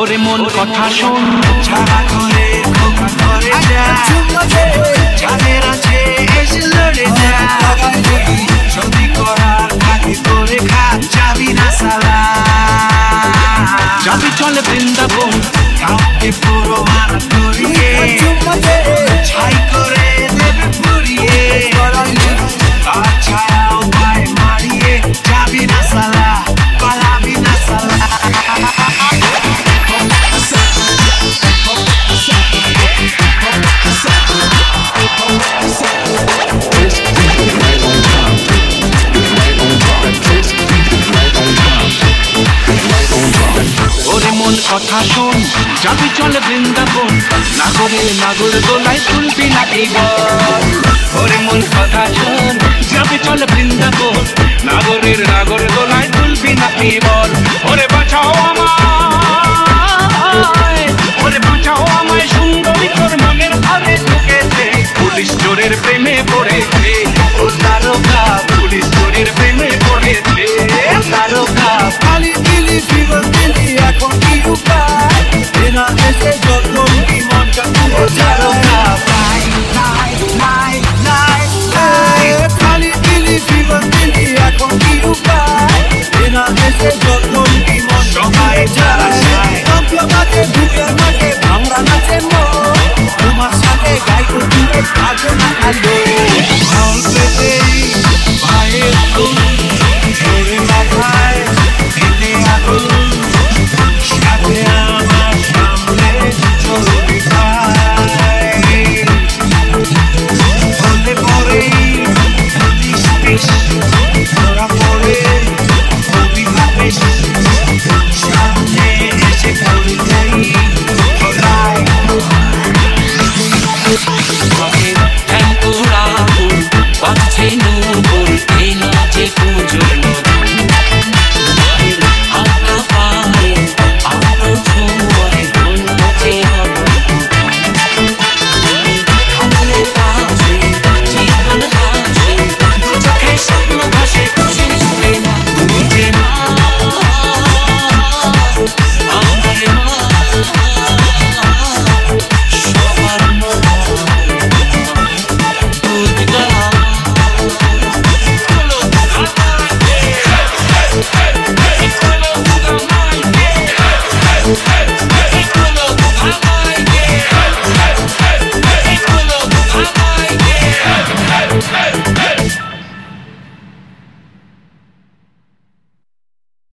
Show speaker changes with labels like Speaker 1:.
Speaker 1: ওরে মন কথা শোন।
Speaker 2: ছাড়া ঘরে ঘরে যা
Speaker 1: puro কথা শুন, যাবি চল বৃন্দাবন। নাগরে, নাগর দোলাই তুলবি না এই মন কথা শুন, যাবি চল বৃন্দাবন। নাগরের, নাগর দোলাই তুলবি না এই